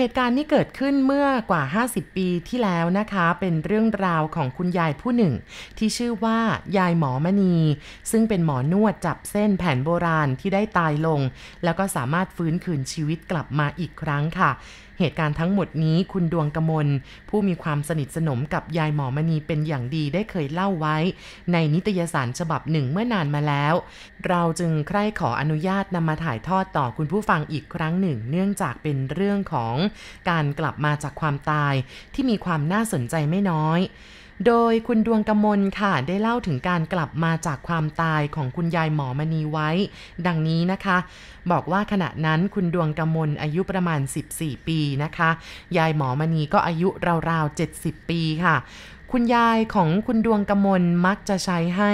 เหตุการณ์นี้เกิดขึ้นเมื่อกว่า 50 ปีที่แล้วนะคะ เป็นเรื่องราวของคุณยายผู้หนึ่ง ที่ชื่อว่ายายหมอมณี ซึ่งเป็นหมอนวดจับเส้นแผนโบราณที่ได้ตายลง แล้วก็สามารถฟื้นคืนชีวิตกลับมาอีกครั้งค่ะ เหตุการณ์ทั้งหมดนี้คุณดวงกมล ผู้มีความสนิทสนมกับยายหมอมณีเป็นอย่างดีได้เคยเล่าไว้ ในนิตยสารฉบับหนึ่งเมื่อนานมาแล้ว เราจึงใคร่ขออนุญาตนำมาถ่ายทอดต่อคุณผู้ฟังอีกครั้งหนึ่ง เนื่องจากเป็นเรื่องของการกลับมาจากความตายที่มีความน่าสนใจไม่น้อย โดยคุณดวงกมลค่ะ ได้เล่าถึงการกลับมาจากความตายของคุณยายหมอมณีไว้ ดังนี้นะคะ บอกว่าขณะนั้นคุณดวงกมลอายุประมาณ 14 ปีนะคะ ยายหมอมณีก็อายุราวๆ 70 ปีค่ะคุณยายของคุณดวงกมลมักจะใช้ให้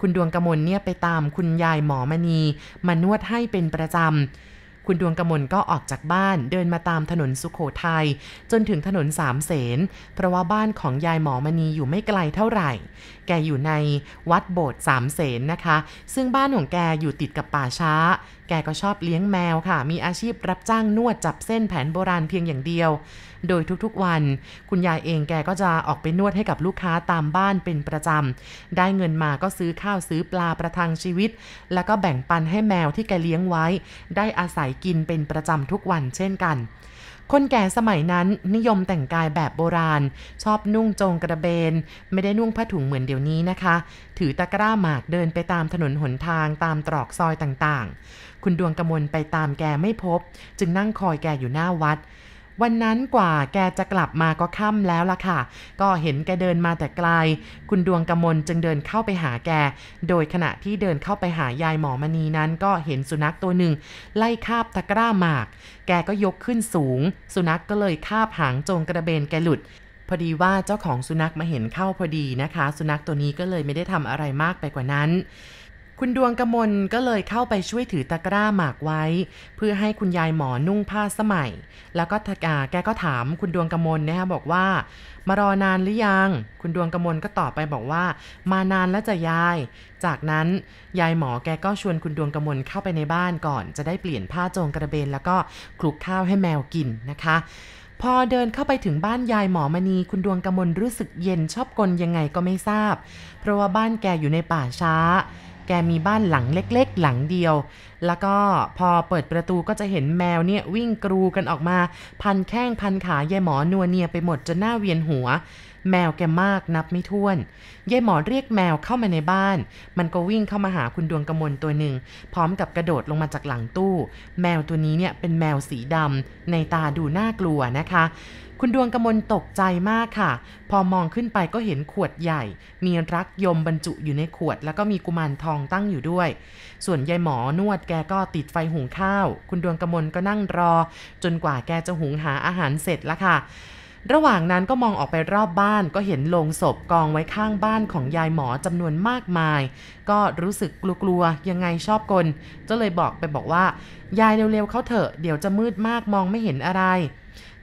คุณดวงกมลเนี่ยไปตามคุณยายหมอมณีมานวดให้เป็นประจำ คุณดวงกมลก็ออกจากบ้านเดินมาตามถนนสุขโขทยัยจนถึงถนนสามเสน เพราะว่าบ้านของยายหมอมณีอยู่ไม่ไกลเท่าไหร่ แกอยู่ในวัดโบสถ์สามเสนนะคะ ซึ่งบ้านของแกอยู่ติดกับป่าช้า แกก็ชอบเลี้ยงแมวค่ะ มีอาชีพรับจ้างนวดจับเส้นแผนโบราณเพียงอย่างเดียว โดยทุกๆวัน คุณยายเองแกก็จะออกไปนวดให้กับลูกค้าตามบ้านเป็นประจำ ได้เงินมาก็ซื้อข้าวซื้อปลาประทังชีวิต แล้วก็แบ่งปันให้แมวที่แกเลี้ยงไว้ ได้อาศัยกินเป็นประจำทุกวันเช่นกัน คนแก่สมัยนั้นนิยมแต่งกายแบบโบราณ ชอบนุ่งโจงกระเบน ไม่ได้นุ่งผ้าถุงเหมือนเดี๋ยวนี้นะคะ ถือตะกร้าหมากเดินไปตามถนนหนทางตามตรอกซอยต่างๆ คุณดวงกระมวลไปตามแกไม่พบ จึงนั่งคอยแกอยู่หน้าวัด วันนั้นกว่าแกจะกลับมาก็ค่ำแล้วล่ะค่ะ ก็เห็นแกเดินมาแต่ไกล คุณดวงกมลจึงเดินเข้าไปหาแก โดยขณะที่เดินเข้าไปหายายหมอมณีนั้น ก็เห็นสุนัขตัวหนึ่ง ไล่คาบตะกร้าหมาก แกก็ยกขึ้นสูง สุนัขกก็เลยคาบหางจงกระเบนแกหลุดพอดีว่าเจ้าของสุนัขมาเห็นเข้าพอดีนะคะ สุนัขตัวนี้ก็เลยไม่ได้ทำอะไรมากไปกว่านั้น คุณดวงกมลก็เลยเข้าไปช่วยถือตะกร้าหมากไว้ เพื่อให้คุณยายหมอนุ่งผ้าสมัย แล้วก็ทกแกก็ถามคุณดวงกมลนะคะบอกว่า มารอนานหรือยัง คุณดวงกมลก็ตอบไปบอกว่า มานานแล้วจะยาย จากนั้นยายหมอแกก็ชวนคุณดวงกมลเข้าไปในบ้านก่อน จะได้เปลี่ยนผ้าโจงกระเบน แล้วก็คลุกข้าวให้แมวกินนะคะพอเดินเข้าไปถึงบ้านยายหมอมณีคุณดวงกมลรู้สึกเย็นชอบกลยังไงก็ไม่ทราบ เพราะว่าบ้านแกอยู่ในป่าช้า แกมีบ้านหลังเล็กๆ หลังเดียว แล้วก็พอเปิดประตูก็จะเห็นแมวเนี่ยวิ่งกรูกันออกมา พันแข้งพันขายายหมอนัวเนียไปหมดจนหน้าเวียนหัว แมวแกมากนับไม่ถ้วนยายหมอเรียกแมวเข้ามาในบ้าน มันก็วิ่งเข้ามาหาคุณดวงกระมลตัวหนึ่ง พร้อมกับกระโดดลงมาจากหลังตู้ แมวตัวนี้เนี่ยเป็นแมวสีดำในตาดูน่ากลัวนะคะ คุณดวงกมลตกใจมากค่ะ พอมองขึ้นไปก็เห็นขวดใหญ่ มีรักยมบรรจุอยู่ในขวด แล้วก็มีกุมารทองตั้งอยู่ด้วย ส่วนยายหมอนวดแกก็ติดไฟหุงข้าว คุณดวงกมลก็นั่งรอ จนกว่าแกจะหุงหาอาหารเสร็จแล้วค่ะระหว่างนั้นก็มองออกไปรอบบ้านก็เห็นโลงศพกองไว้ข้างบ้านของยายหมอจำนวนมากมาย ก็รู้สึกกลัวๆยังไงชอบกลก็เลยบอกไปบอกว่า ยายเร็วๆเขาเถอะเดี๋ยวจะมืดมากมองไม่เห็นอะไร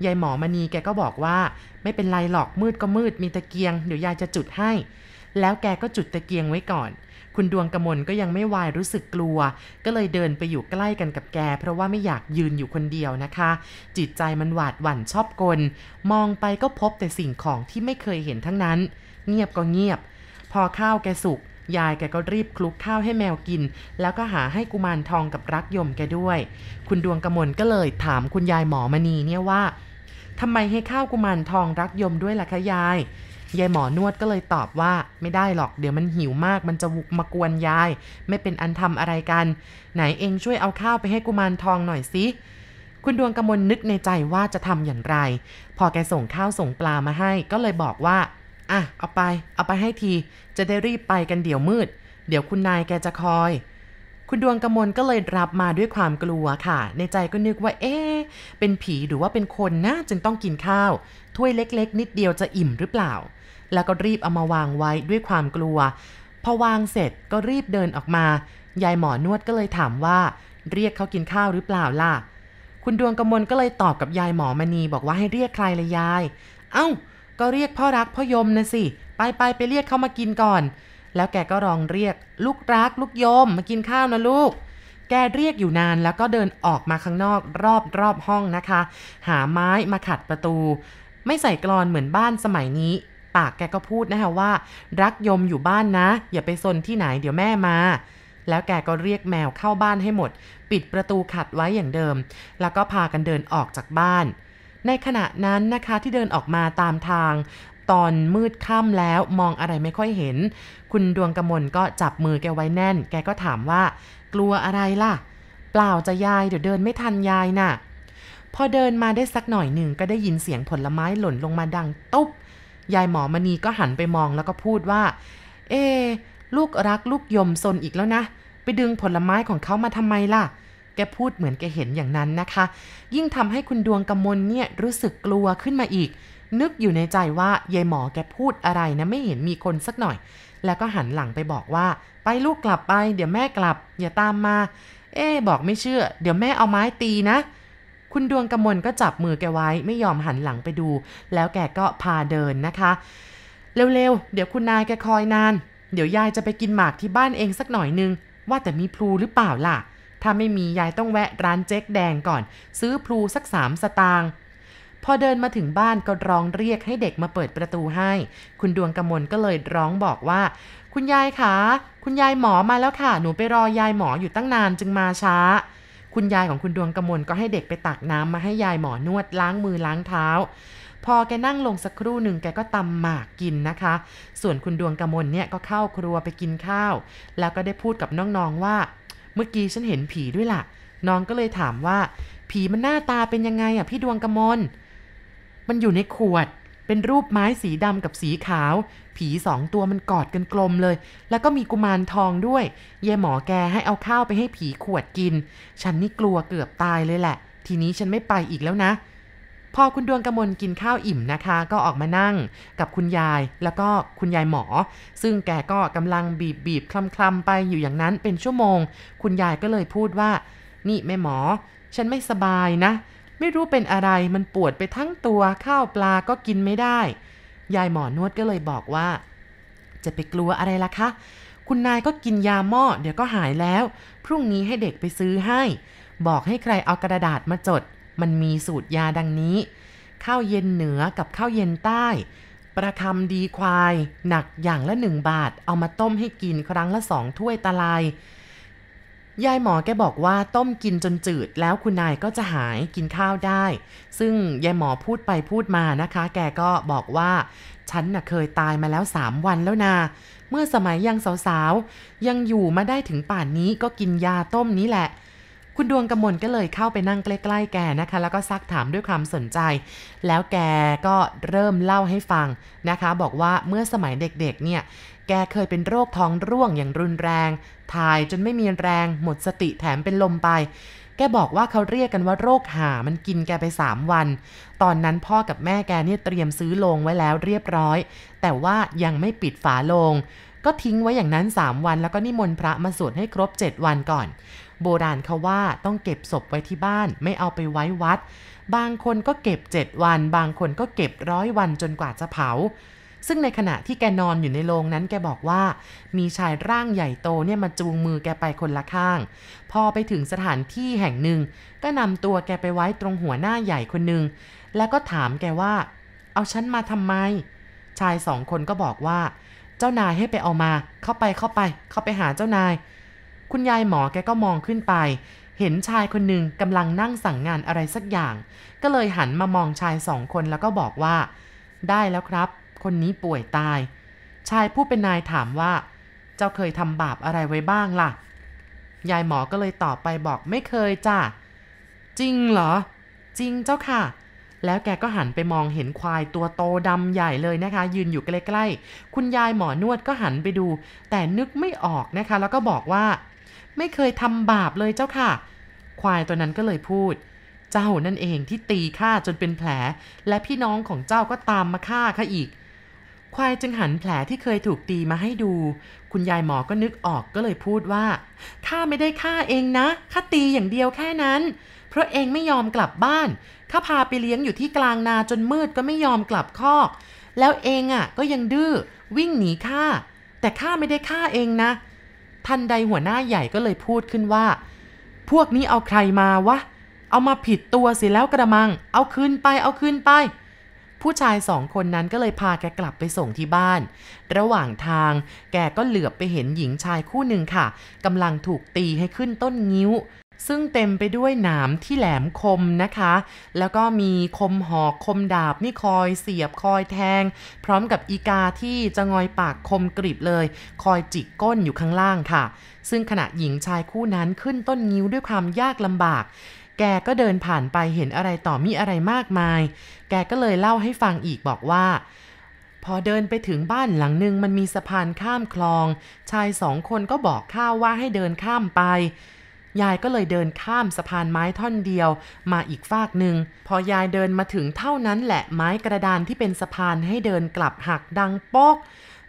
ยายหมอมณีแกก็บอกว่า ไม่เป็นไรหรอกมืดก็มืดมีตะเกียงเดี๋ยวยายจะจุดให้ แล้วแกก็จุดตะเกียงไว้ก่อน คุณดวงกระมลก็ยังไม่วายรู้สึกกลัว ก็เลยเดินไปอยู่ใกล้กันกับแก เพราะว่าไม่อยากยืนอยู่คนเดียวนะคะ จิตใจมันหวาดหวั่นชอบกล มองไปก็พบแต่สิ่งของที่ไม่เคยเห็นทั้งนั้น เงียบก็เงียบ พอข้าวแกสุก ยายแกก็รีบคลุกข้าวให้แมวกิน แล้วก็หาให้กุมารทองกับรักยมแกด้วย คุณดวงกระมลก็เลยถามคุณยายหมอมณีเนี่ยว่าทำไมให้ข้าวกุมารทองรักยมด้วยล่ะคะยายยายหมอนวดก็เลยตอบว่าไม่ได้หรอกเดี๋ยวมันหิวมากมันจะวุกมากวนยาย ไม่เป็นอันทำอะไรกัน ไหนเองช่วยเอาข้าวไปให้กุมารทองหน่อยสิคุณดวงกมลนึกในใจว่าจะทำอย่างไร พอแกส่งข้าวส่งปลามาให้ ก็เลยบอกว่า อะเอาไป เอาไปให้ที จะได้รีบไปกันเดี๋ยวมืด เดี๋ยวคุณนายแกจะคอย คุณดวงกมลก็เลยรับมาด้วยความกลัวค่ะ ในใจก็นึกว่า เอ๊เป็นผีหรือว่าเป็นคนนะจึงต้องกินข้าว ถ้วยเล็กๆ นิดเดียวจะอิ่มหรือเปล่า แล้วก็รีบเอามาวางไว้ด้วยความกลัว พอวางเสร็จก็รีบเดินออกมา ยายหมอนวดก็เลยถามว่า เรียกเขากินข้าวหรือเปล่าล่ะ คุณดวงกมลก็เลยตอบกับยายหมอมณีบอกว่าให้เรียกใครเลยยาย เอา้า ก็เรียกพ่อรักพ่อยมนะสิ ไปไปไปเรียกเขามากินก่อน แล้วแกก็ร้องเรียกลูกรักลูกยมมากินข้าวนะลูก แกเรียกอยู่นานแล้วก็เดินออกมาข้างนอกรอบรอบห้องนะคะ หาไม้มาขัดประตู ไม่ใส่กรอนเหมือนบ้านสมัยนี้ ปากแกก็พูดนะคะว่า รักยมอยู่บ้านนะ อย่าไปซนที่ไหนเดี๋ยวแม่มาแล้วแกก็เรียกแมวเข้าบ้านให้หมด ปิดประตูขัดไว้อย่างเดิม แล้วก็พากันเดินออกจากบ้าน ในขณะนั้นนะคะที่เดินออกมาตามทาง ตอนมืดค่ำแล้วมองอะไรไม่ค่อยเห็น คุณดวงกมลก็จับมือแกไว้แน่น แกก็ถามว่า กลัวอะไรล่ะ เปล่าจะยายเดี๋ยวเดินไม่ทันยายน่ะ พอเดินมาได้สักหน่อยหนึ่งก็ได้ยินเสียงผลไม้หล่นลงมาดังตุ๊บยายหมอมณีก็หันไปมองแล้วก็พูดว่า เอ ลูกรักลูกยมซนอีกแล้วนะ ไปดึงผลไม้ของเขามาทำไมล่ะ กพูดเหมือนแกเห็นอย่างนั้นนะคะ ยิ่งทำให้คุณดวงกำมลเนี่ยรู้สึกกลัวขึ้นมาอีก นึกอยู่ในใจว่ายายหมอแกพูดอะไรนะไม่เห็นมีคนสักหน่อย แล้วก็หันหลังไปบอกว่า ไปลูกกลับไป เดี๋ยวแม่กลับ อย่าตามมา เอ๊บอกไม่เชื่อ เดี๋ยวแม่เอาไม้ตีนะคุณดวงกำมลก็จับมือแกไว้ไม่ยอมหันหลังไปดู แล้วแกก็พาเดินนะคะ เร็วๆ เดี๋ยวคุณนายแกคอยนาน เดี๋ยวยายจะไปกินหมากที่บ้านเองสักหน่อยนึง ว่าแต่มีพลูหรือเปล่าล่ะ ถ้าไม่มียายต้องแวะร้านเจ๊กแดงก่อน ซื้อพลูสักสามสตางค์พอเดินมาถึงบ้านก็ร้องเรียกให้เด็กมาเปิดประตูให้ คุณดวงกมลก็เลยร้องบอกว่า คุณยายคะคุณยายหมอมาแล้วค่ะ หนูไปรอยายหมออยู่ตั้งนานจึงมาช้า คุณยายของคุณดวงกมลก็ให้เด็กไปตักน้ำมาให้ยายหมอนวดล้างมือล้างเท้า พอแกนั่งลงสักครู่หนึ่งแกก็ตำหมากกินนะคะ ส่วนคุณดวงกมลเนี่ยก็เข้าครัวไปกินข้าว แล้วก็ได้พูดกับน้องๆว่า เมื่อกี้ฉันเห็นผีด้วยล่ะ น้องก็เลยถามว่า ผีมันหน้าตาเป็นยังไงอะพี่ดวงกมล มันอยู่ในขวด เป็นรูปไม้สีดำกับสีขาว ผีสองตัวมันกอดกันกลมเลย แล้วก็มีกุมารทองด้วย เยายหมอแกให้เอาข้าวไปให้ผีขวดกิน ฉันนี่กลัวเกือบตายเลยแหละ ทีนี้ฉันไม่ไปอีกแล้วนะ พอคุณดวงกมลกินข้าวอิ่มนะคะ ก็ออกมานั่งกับคุณยายแล้วก็คุณยายหมอ ซึ่งแกก็กำลังบีบบีบคลำคลำไปอยู่อย่างนั้นเป็นชั่วโมง คุณยายก็เลยพูดว่า นี่แม่หมอ ฉันไม่สบายนะ ไม่รู้เป็นอะไรมันปวดไปทั้งตัวข้าวปลาก็กินไม่ได้ ยายหมอนวดก็เลยบอกว่า จะไปกลัวอะไรล่ะคะ คุณนายก็กินยาหม้อเดี๋ยวก็หายแล้ว พรุ่งนี้ให้เด็กไปซื้อให้ บอกให้ใครเอากระดาษมาจด มันมีสูตรยาดังนี้ ข้าวเย็นเหนือกับข้าวเย็นใต้ ประคำดีควาย หนักอย่างละหนึ่งบาท เอามาต้มให้กินครั้งละสองถ้วยตะลายยายหมอแกบอกว่าต้มกินจนจืดแล้วคุณนายก็จะหายกินข้าวได้ ซึ่งยายหมอพูดไปพูดมานะคะ แกก็บอกว่า ฉันน่ะเคยตายมาแล้วสามวันแล้วนา เมื่อสมัยยังสาวๆ ยังอยู่มาได้ถึงป่านนี้ก็กินยาต้มนี้แหละ คุณดวงกมลก็เลยเข้าไปนั่งใกล้ๆแกนะคะ แล้วก็ซักถามด้วยความสนใจ แล้วแกก็เริ่มเล่าให้ฟังนะคะ บอกว่าเมื่อสมัยเด็กๆ เนี่ย แกเคยเป็นโรคท้องร่วงอย่างรุนแรง ถ่ายจนไม่มีแรง หมดสติแถมเป็นลมไป แกบอกว่าเขาเรียกกันว่าโรคห่ามันกินแกไป 3 วัน ตอนนั้นพ่อกับแม่แกเนี่ยเตรียมซื้อโลงไว้แล้วเรียบร้อย แต่ว่ายังไม่ปิดฝาโลง ก็ทิ้งไว้อย่างนั้น 3 วัน แล้วก็นิมนต์พระมาสวดให้ครบ 7 วันก่อน โบราณเขาว่าต้องเก็บศพไว้ที่บ้าน ไม่เอาไปไว้วัด บางคนก็เก็บ 7 วัน บางคนก็เก็บร้อยวันจนกว่าจะเผา ซึ่งในขณะที่แกนอนอยู่ในโรงนั้นแกบอกว่า มีชายร่างใหญ่โตเนี่ยมาจูงมือแกไปคนละข้าง พอไปถึงสถานที่แห่งหนึ่ง ก็นำตัวแกไปไว้ตรงหัวหน้าใหญ่คนหนึ่งแล้วก็ถามแกว่า เอาฉันมาทำไม ชายสองคนก็บอกว่า เจ้านายให้ไปเอามา เข้าไปเข้าไป เข้าไปหาเจ้านาย คุณยายหมอแกก็มองขึ้นไป เห็นชายคนหนึ่งกำลังนั่งสั่งงานอะไรสักอย่าง ก็เลยหันมามองชายสองคนแล้วก็บอกว่า ได้แล้วครับ คนนี้ป่วยตาย ชายผู้เป็นนายถามว่า เจ้าเคยทำบาปอะไรไว้บ้างล่ะ ยายหมอก็เลยตอบไปบอกไม่เคยจ้ะจริงเหรอ จริงเจ้าค่ะ แล้วแกก็หันไปมองเห็นควายตัวโตดำใหญ่เลยนะคะ ยืนอยู่ใกล้ๆ คุณยายหมอนวดก็หันไปดู แต่นึกไม่ออกนะคะ แล้วก็บอกว่า ไม่เคยทำบาปเลยเจ้าค่ะ ควายตัวนั้นก็เลยพูด เจ้านั่นเองที่ตีข้าจนเป็นแผล และพี่น้องของเจ้าก็ตามมาฆ่าข้าอีก ควายจึงหันแผลที่เคยถูกตีมาให้ดู คุณยายหมอก็นึกออกก็เลยพูดว่าข้าไม่ได้ฆ่าเองนะข้าตีอย่างเดียวแค่นั้น เพราะเองไม่ยอมกลับบ้าน ข้าพาไปเลี้ยงอยู่ที่กลางนาจนมืดก็ไม่ยอมกลับคอก แล้วเองอะก็ยังดื้อวิ่งหนีข้าแต่ข้าไม่ได้ฆ่าเองนะ ทันใดหัวหน้าใหญ่ก็เลยพูดขึ้นว่า พวกนี้เอาใครมาวะ เอามาผิดตัวสิแล้วกระมัง เอาคืนไปเอาคืนไป ผู้ชายสองคนนั้นก็เลยพาแกกลับไปส่งที่บ้าน ระหว่างทางแกก็เหลือบไปเห็นหญิงชายคู่หนึ่งค่ะกำลังถูกตีให้ขึ้นต้นงิ้ว ซึ่งเต็มไปด้วยหนามที่แหลมคมนะคะ แล้วก็มีคมหอกคมดาบนี่คอยเสียบคอยแทง พร้อมกับอีกาที่จะงอยปากคมกริบเลย คอยจิกก้นอยู่ข้างล่างค่ะ ซึ่งขณะหญิงชายคู่นั้นขึ้นต้นงิ้วด้วยความยากลำบาก แกก็เดินผ่านไปเห็นอะไรต่อมีอะไรมากมาย แกก็เลยเล่าให้ฟังอีกบอกว่าพอเดินไปถึงบ้านหลังหนึ่งมันมีสะพานข้ามคลอง ชายสองคนก็บอกข้าวว่าให้เดินข้ามไป ยายก็เลยเดินข้ามสะพานไม้ท่อนเดียว มาอีกฟากหนึ่ง พอยายเดินมาถึงเท่านั้นแหละไม้กระดานที่เป็นสะพานให้เดินกลับหักดังโป๊ก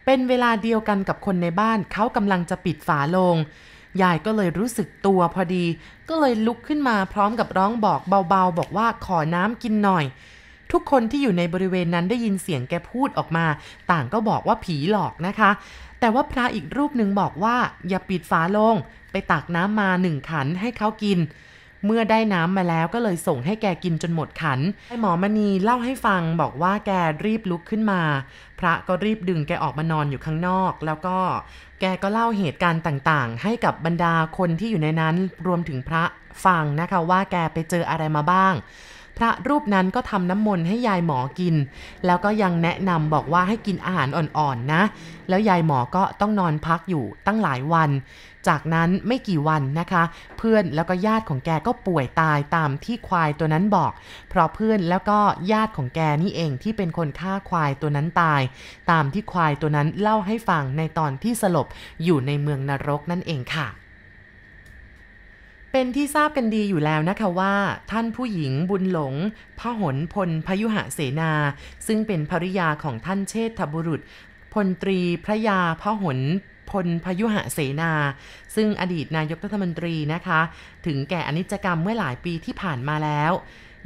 เป็นเวลาเดียวกันกับคนในบ้านเขากำลังจะปิดฝาลง ยายก็เลยรู้สึกตัวพอดี ก็เลยลุกขึ้นมาพร้อมกับร้องบอกเบาๆ บอกว่าขอน้ำกินหน่อย ทุกคนที่อยู่ในบริเวณนั้นได้ยินเสียงแกพูดออกมา ต่างก็บอกว่าผีหลอกนะคะ แต่ว่าพระอีกรูปหนึ่งบอกว่า อย่าปิดฝาลง ไปตักน้ำมาหนึ่งขันให้เขากิน เมื่อได้น้ำมาแล้วก็เลยส่งให้แกกินจนหมดขันไอ้หมอมณีเล่าให้ฟังบอกว่าแกรีบลุกขึ้นมา พระก็รีบดึงแกออกมานอนอยู่ข้างนอก แล้วก็แกก็เล่าเหตุการณ์ต่างๆ ให้กับบรรดาคนที่อยู่ในนั้นรวมถึงพระฟังนะคะว่าแกไปเจออะไรมาบ้าง พระรูปนั้นก็ทำน้ำมนต์ให้ยายหมอกิน แล้วก็ยังแนะนำบอกว่าให้กินอาหารอ่อนๆนะ แล้วยายหมอก็ต้องนอนพักอยู่ตั้งหลายวัน จากนั้นไม่กี่วันนะคะ เพื่อนแล้วก็ญาติของแกก็ป่วยตายตามที่ควายตัวนั้นบอก เพราะเพื่อนแล้วก็ญาติของแกนี่เองที่เป็นคนฆ่าควายตัวนั้นตาย ตามที่ควายตัวนั้นเล่าให้ฟังในตอนที่สลบอยู่ในเมืองนรกนั่นเองค่ะ เป็นที่ทราบกันดีอยู่แล้วนะคะว่า ท่านผู้หญิงบุญหลงพหลพลพยุหะเสนา ซึ่งเป็นภริยาของท่านเชษฐบุรุษ พลตรีพระยาพหลพลพยุหะเสนา ซึ่งอดีตนายกรัฐมนตรีนะคะ ถึงแก่อนิจกรรมเมื่อหลายปีที่ผ่านมาแล้ว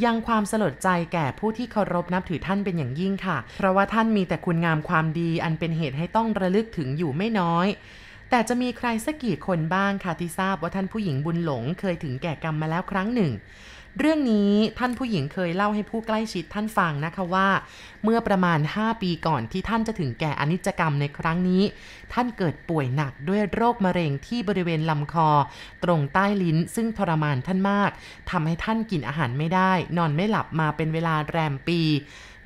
ยังความสลดใจแก่ผู้ที่เคารพนับถือท่านเป็นอย่างยิ่งค่ะ เพราะว่าท่านมีแต่คุณงามความดีอันเป็นเหตุให้ต้องระลึกถึงอยู่ไม่น้อย แต่จะมีใครสักกี่คนบ้างคะที่ทราบว่าท่านผู้หญิงบุญหลงเคยถึงแก่กรรมมาแล้วครั้งหนึ่ง เรื่องนี้ท่านผู้หญิงเคยเล่าให้ผู้ใกล้ชิดท่านฟังนะคะว่า เมื่อประมาณ 5 ปีก่อนที่ท่านจะถึงแก่อนิจกรรมในครั้งนี้ ท่านเกิดป่วยหนักด้วยโรคมะเร็งที่บริเวณลำคอ ตรงใต้ลิ้นซึ่งทรมานท่านมากทำให้ท่านกินอาหารไม่ได้ นอนไม่หลับมาเป็นเวลาแรมปี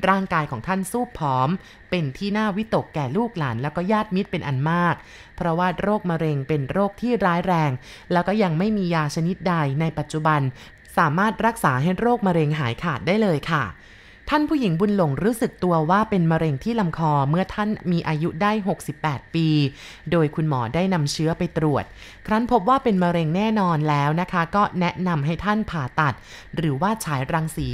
ร่างกายของท่านสู้ผอม เป็นที่น่าวิตกแก่ลูกหลานแล้วก็ญาติมิตรเป็นอันมาก เพราะว่าโรคมะเร็งเป็นโรคที่ร้ายแรง แล้วก็ยังไม่มียาชนิดใดในปัจจุบัน สามารถรักษาให้โรคมะเร็งหายขาดได้เลยค่ะ ท่านผู้หญิงบุญหลงรู้สึกตัวว่าเป็นมะเร็งที่ลำคอเมื่อท่านมีอายุได้ 68 ปี โดยคุณหมอได้นำเชื้อไปตรวจ ครั้นพบว่าเป็นมะเร็งแน่นอนแล้วนะคะ ก็แนะนำให้ท่านผ่าตัด หรือว่าฉายรังสี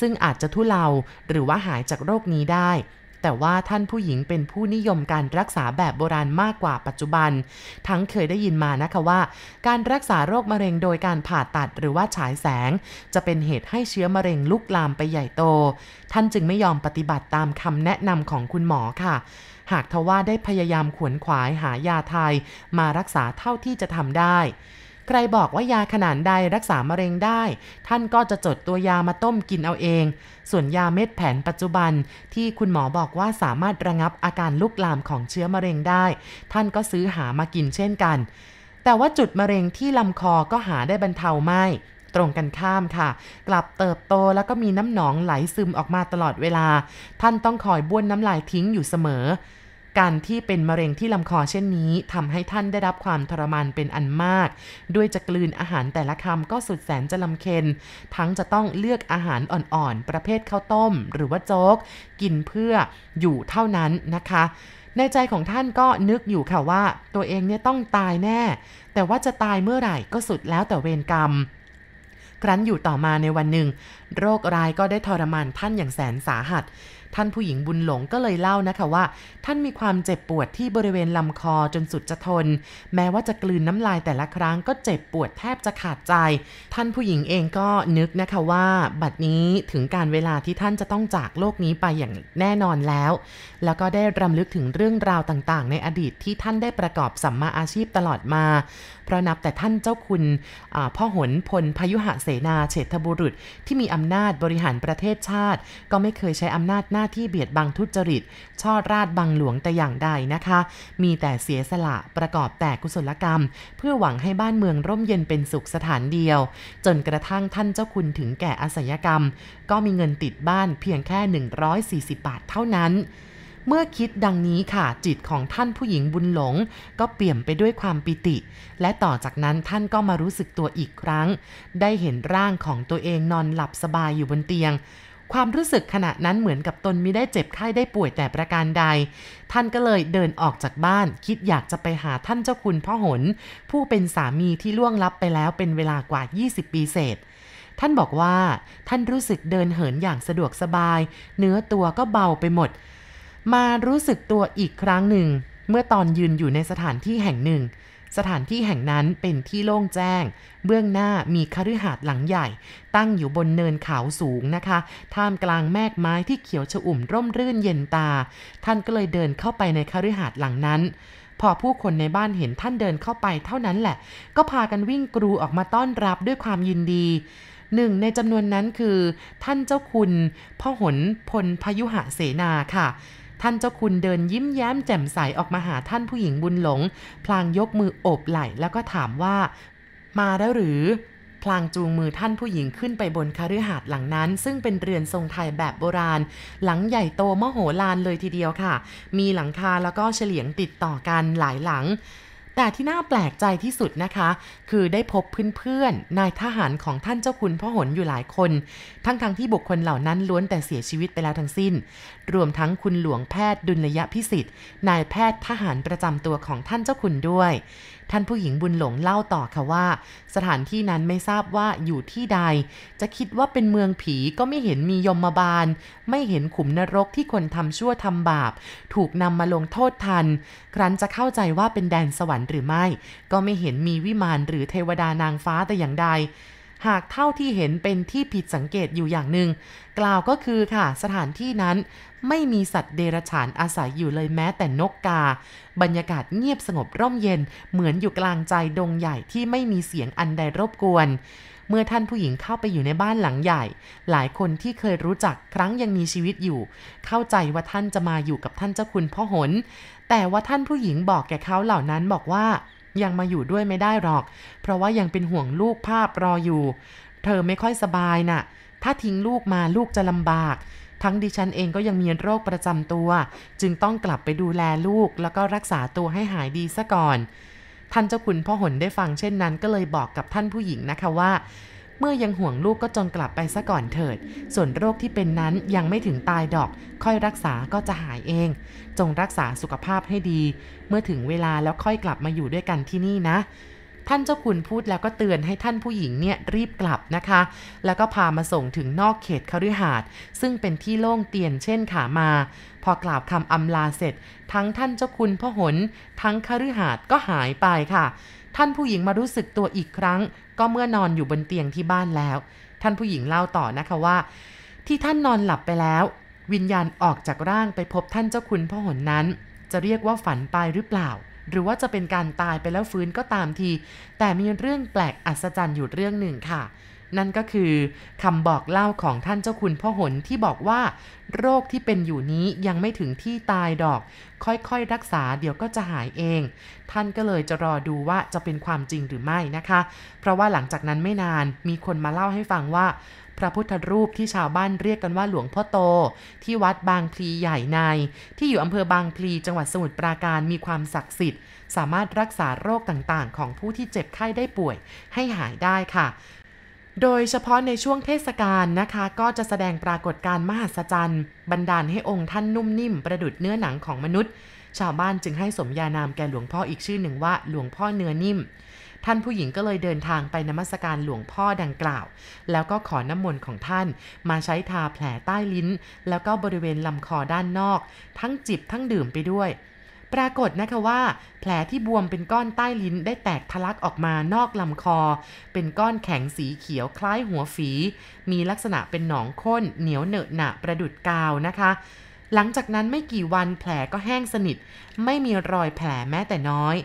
ซึ่งอาจจะทุเลาหรือว่าหายจากโรคนี้ได้ แต่ว่าท่านผู้หญิงเป็นผู้นิยมการรักษาแบบโบราณมากกว่าปัจจุบัน ทั้งเคยได้ยินมานะคะว่า การรักษาโรคมะเร็งโดยการผ่าตัดหรือว่าฉายแสง จะเป็นเหตุให้เชื้อมะเร็งลุกลามไปใหญ่โต ท่านจึงไม่ยอมปฏิบัติตามคำแนะนำของคุณหมอค่ะหากทว่าได้พยายามขวนขวายหายาไทย มารักษาเท่าที่จะทำได้ ใครบอกว่ายาขนาดใดรักษามะเร็งได้ ท่านก็จะจดตัวยามาต้มกินเอาเอง ส่วนยาเม็ดแผนปัจจุบันที่คุณหมอบอกว่าสามารถระงับอาการลุกลามของเชื้อมะเร็งได้ ท่านก็ซื้อหามากินเช่นกัน แต่ว่าจุดมะเร็งที่ลำคอก็หาได้บรรเทาไม่ตรงกันข้ามค่ะ กลับเติบโตแล้วก็มีน้ำหนองไหลซึมออกมาตลอดเวลา ท่านต้องคอยบ้วนน้ำลายทิ้งอยู่เสมอ การที่เป็นมะเร็งที่ลำคอเช่นนี้ทำให้ท่านได้รับความทรมานเป็นอันมาก ด้วยจะกลืนอาหารแต่ละคำก็สุดแสนจะลำเค็น ทั้งจะต้องเลือกอาหารอ่อนๆ ประเภทข้าวต้ม หรือว่าโจ๊ก กินเพื่ออยู่เท่านั้นนะคะ ในใจของท่านก็นึกอยู่ค่ะว่า ตัวเองเนี่ยต้องตายแน่ แต่ว่าจะตายเมื่อไหร่ก็สุดแล้วแต่เวรกรรมครั้นอยู่ต่อมาในวันหนึ่ง โรคร้ายก็ได้ทรมานท่านอย่างแสนสาหัส ท่านผู้หญิงบุญหลงก็เลยเล่านะคะว่า ท่านมีความเจ็บปวดที่บริเวณลำคอจนสุดจะทน แม้ว่าจะกลืนน้ำลายแต่ละครั้งก็เจ็บปวดแทบจะขาดใจ ท่านผู้หญิงเองก็นึกนะคะว่า บัดนี้ถึงการเวลาที่ท่านจะต้องจากโลกนี้ไปอย่างแน่นอนแล้ว แล้วก็ได้รำลึกถึงเรื่องราวต่างๆ ในอดีตที่ท่านได้ประกอบสัมมาอาชีพตลอดมา เพราะนับแต่ท่านเจ้าคุณพ่อหนพลพยุหเสนาเฉษฐบุรุษ ที่มีอำนาจบริหารประเทศชาติ ก็ไม่เคยใช้อำนาจหน้าที่เบียดบังทุจริต ช่อราดบังหลวงแต่อย่างใดนะคะ มีแต่เสียสละประกอบแต่กุศลกรรม เพื่อหวังให้บ้านเมืองร่มเย็นเป็นสุขสถานเดียว จนกระทั่งท่านเจ้าคุณถึงแก่อสยกรรม ก็มีเงินติดบ้านเพียงแค่ 140 บาทเท่านั้นเมื่อคิดดังนี้ค่ะ จิตของท่านผู้หญิงบุญหลง ก็เปี่ยมไปด้วยความปิติ และต่อจากนั้นท่านก็มารู้สึกตัวอีกครั้ง ได้เห็นร่างของตัวเองนอนหลับสบายอยู่บนเตียง ความรู้สึกขณะนั้นเหมือนกับตนม่ได้เจ็บไข้ได้ป่วยแต่ประการใด ท่านก็เลยเดินออกจากบ้าน คิดอยากจะไปหาท่านเจ้าคุณพ่อหน ผู้เป็นสามีที่ล่วงลับไปแล้วเป็นเวลากว่า 20 ปีเศษท่านบอกว่าท่านรู้สึกเดินเหินอย่างสะดวกสบาย เนื้อตัวก็เบาไปหมด มารู้สึกตัวอีกครั้งหนึ่ง เมื่อตอนยืนอยู่ในสถานที่แห่งหนึ่ง สถานที่แห่งนั้นเป็นที่โล่งแจ้ง เบื้องหน้ามีคฤหาสน์หลังใหญ่ ตั้งอยู่บนเนินเขาสูงนะคะ ท่ามกลางแมกไม้ที่เขียวชอุ่มร่มรื่นเย็นตา ท่านก็เลยเดินเข้าไปในคฤหาสน์หลังนั้น พอผู้คนในบ้านเห็นท่านเดินเข้าไปเท่านั้นแหละ ก็พากันวิ่งกรูออกมาต้อนรับด้วยความยินดีหนึ่งในจำนวนนั้นคือ ท่านเจ้าคุณพ่อหนพลพยุหเสนาค่ะ ท่านเจ้าคุณเดินยิ้มแย้มแจ่มใสออกมาหาท่านผู้หญิงบุญหลง พลางยกมือโอบไหล่แล้วก็ถามว่า มาแล้วหรือ พลางจูงมือท่านผู้หญิงขึ้นไปบนคฤหาสน์หลังนั้น ซึ่งเป็นเรือนทรงไทยแบบโบราณ หลังใหญ่โตมโหฬารเลยทีเดียวค่ะ มีหลังคาแล้วก็เฉลียงติดต่อกันหลายหลังแต่ที่น่าแปลกใจที่สุดนะคะ คือได้พบเพื่อนๆนายทหารของท่านเจ้าคุณพ่อหนอยู่หลายคน ทั้งๆทที่บุคคลเหล่านั้นล้วนแต่เสียชีวิตไปแล้วทั้งสิ้นรวมทั้งคุณหลวงแพทย์ดุลยพิสิทธิ์นายแพทย์ทหารประจำตัวของท่านเจ้าคุณด้วย ท่านผู้หญิงบุญหลงเล่าต่อค่ะว่า สถานที่นั้นไม่ทราบว่าอยู่ที่ใด จะคิดว่าเป็นเมืองผีก็ไม่เห็นมียมมาบาล ไม่เห็นขุมนรกที่คนทำชั่วทำบาป ถูกนำมาลงโทษทัน ครั้นจะเข้าใจว่าเป็นแดนสวรรค์หรือไม่ ก็ไม่เห็นมีวิมานหรือเทวดานางฟ้าแต่อย่างใด หากเท่าที่เห็นเป็นที่ผิดสังเกตอยู่อย่างหนึ่ง กล่าวก็คือค่ะ สถานที่นั้นไม่มีสัตว์เดรัจฉานอาศัยอยู่เลยแม้แต่นกกา บรรยากาศเงียบสงบร่มเย็น เหมือนอยู่กลางใจดงใหญ่ที่ไม่มีเสียงอันใดรบกวนเมื่อท่านผู้หญิงเข้าไปอยู่ในบ้านหลังใหญ่ หลายคนที่เคยรู้จักครั้งยังมีชีวิตอยู่ เข้าใจว่าท่านจะมาอยู่กับท่านเจ้าคุณพ่อหน แต่ว่าท่านผู้หญิงบอกแก่เขาเหล่านั้นบอกว่า ยังมาอยู่ด้วยไม่ได้หรอก เพราะว่ายังเป็นห่วงลูกภาพรออยู่ เธอไม่ค่อยสบายนะ่ะ ถ้าทิ้งลูกมาลูกจะลำบาก ทั้งดิฉันเองก็ยังมีโรคประจำตัว จึงต้องกลับไปดูแลลูกแล้วก็รักษาตัวให้หายดีซะก่อน ท่านเจ้าคุณพ่อหนได้ฟังเช่นนั้นก็เลยบอกกับท่านผู้หญิงนะคะว่า เมื่อยังห่วงลูกก็จงกลับไปซะก่อนเถิด ส่วนโรคที่เป็นนั้นยังไม่ถึงตายดอก ค่อยรักษาก็จะหายเอง จงรักษาสุขภาพให้ดี เมื่อถึงเวลาแล้วค่อยกลับมาอยู่ด้วยกันที่นี่นะท่านเจ้าคุณพูดแล้วก็เตือนให้ท่านผู้หญิงเนี่ยรีบกลับนะคะ แล้วก็พามาส่งถึงนอกเขตคฤหาสน์ซึ่งเป็นที่โล่งเตียนเช่นขามา พอกล่าวคำอำลาเสร็จ ทั้งท่านเจ้าคุณพ่อหนทั้งคฤหาสน์ก็หายไปค่ะ ท่านผู้หญิงมารู้สึกตัวอีกครั้ง ก็เมื่อนอนอยู่บนเตียงที่บ้านแล้ว ท่านผู้หญิงเล่าต่อนะคะว่า ที่ท่านนอนหลับไปแล้ว วิญญาณออกจากร่างไปพบท่านเจ้าคุณพ่อหนนั้น จะเรียกว่าฝันไปหรือเปล่า หรือว่าจะเป็นการตายไปแล้วฟื้นก็ตามที แต่มีเรื่องแปลกอัศจรรย์อยู่เรื่องหนึ่งค่ะ นั่นก็คือคำบอกเล่าของท่านเจ้าคุณพ่อหนที่บอกว่า โรคที่เป็นอยู่นี้ยังไม่ถึงที่ตายดอก ค่อยๆ รักษาเดี๋ยวก็จะหายเอง ท่านก็เลยจะรอดูว่าจะเป็นความจริงหรือไม่นะคะ เพราะว่าหลังจากนั้นไม่นานมีคนมาเล่าให้ฟังว่า พระพุทธรูปที่ชาวบ้านเรียกกันว่าหลวงพ่อโต ที่วัดบางพลีใหญ่ใน ที่อยู่อำเภอบางพลีจังหวัดสมุทรปราการมีความศักดิ์สิทธิ์ สามารถรักษาโรคต่างๆ ของผู้ที่เจ็บไข้ได้ป่วยให้หายได้ค่ะ โดยเฉพาะในช่วงเทศกาลนะคะ ก็จะแสดงปรากฏการณ์มหัศจรรย์ บันดาลให้องค์ท่านนุ่มนิ่ม ประดุดเนื้อหนังของมนุษย์ ชาวบ้านจึงให้สมญานามแก่หลวงพ่ออีกชื่อหนึ่งว่าหลวงพ่อเนื้อนิ่ม ท่านผู้หญิงก็เลยเดินทางไปนมัสการหลวงพ่อดังกล่าว แล้วก็ขอน้ำมนต์ของท่าน มาใช้ทาแผลใต้ลิ้น แล้วก็บริเวณลำคอด้านนอก ทั้งจิบทั้งดื่มไปด้วย ปรากฏนะคะว่า แผลที่บวมเป็นก้อนใต้ลิ้นได้แตกทะลักออกมานอกลำคอ เป็นก้อนแข็งสีเขียวคล้ายหัวฝี มีลักษณะเป็นหนองข้นเหนียวเหนอะหนะประดุดกาวนะคะ หลังจากนั้นไม่กี่วันแผลก็แห้งสนิท ไม่มีรอยแผลแม้แต่น้อย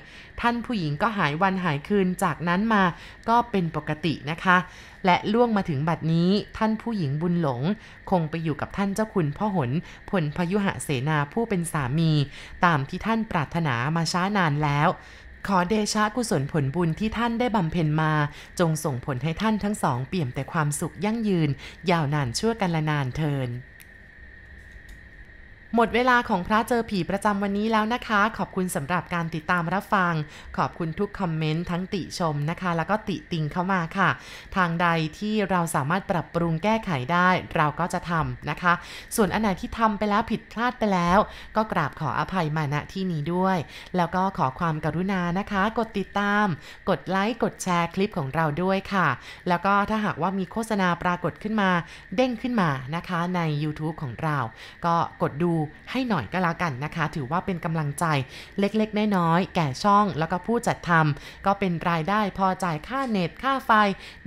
ท่านผู้หญิงก็หายวันหายคืนจากนั้นมาก็เป็นปกตินะคะ และล่วงมาถึงบัดนี้ท่านผู้หญิงบุญหลง คงไปอยู่กับท่านเจ้าคุณพ่อหนพลพยุหะเสนาผู้เป็นสามี ตามที่ท่านปรารถนามาช้านานแล้วขอเดชะกุศลผลบุญที่ท่านได้บำเพ็ญมา จงส่งผลให้ท่านทั้งสองเปี่ยมแต่ความสุขยั่งยืน ยาวนานชั่วกันละนานเทิน หมดเวลาของพระเจอผีประจำวันนี้แล้วนะคะ ขอบคุณสำหรับการติดตามรับฟัง ขอบคุณทุกคอมเมนต์ทั้งติชมนะคะ แล้วก็ติติงเข้ามาค่ะ ทางใดที่เราสามารถปรับปรุงแก้ไขได้เราก็จะทำนะคะ ส่วนอันไหนที่ทำไปแล้วผิดพลาดไปแล้ว ก็กราบขออภัยมาณที่นี้ด้วย แล้วก็ขอความกรุณานะคะ กดติดตาม กดไลค์กดแชร์คลิปของเราด้วยค่ะ แล้วก็ถ้าหากว่ามีโฆษณาปรากฏขึ้นมา เด้งขึ้นมานะคะใน YouTube ของเรา ก็กดดูให้หน่อยก็แล้วกันนะคะ ถือว่าเป็นกำลังใจเล็กๆ น้อยๆ แก่ช่องแล้วก็ผู้จัดทำก็เป็นรายได้พอจ่ายค่าเน็ตค่าไฟ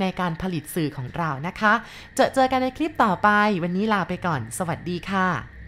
ในการผลิตสื่อของเรานะคะ เจอเจอกันในคลิปต่อไป วันนี้ลาไปก่อน สวัสดีค่ะ